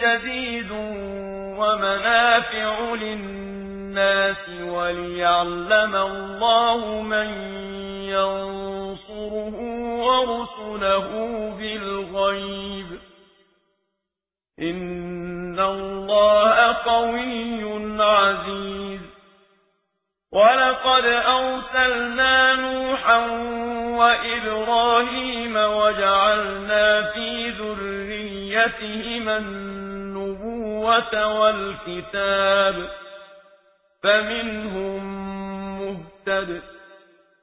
شديد ومنافع للناس وليعلم الله من ينصره ورسله بالغيب. إن الله قوي عزيز. ولقد أرسلنا نوحا وإبراهيم وجعلنا في ذريتهما النبوة والكتاب فمنهم مهتد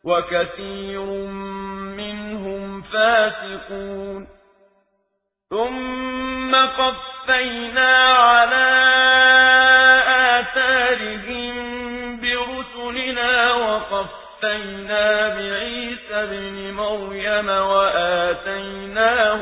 وكثير منهم فاسقون. ثم قفينا على آثارهم برسلنا وقفينا بعيسى بن مريم وآتيناه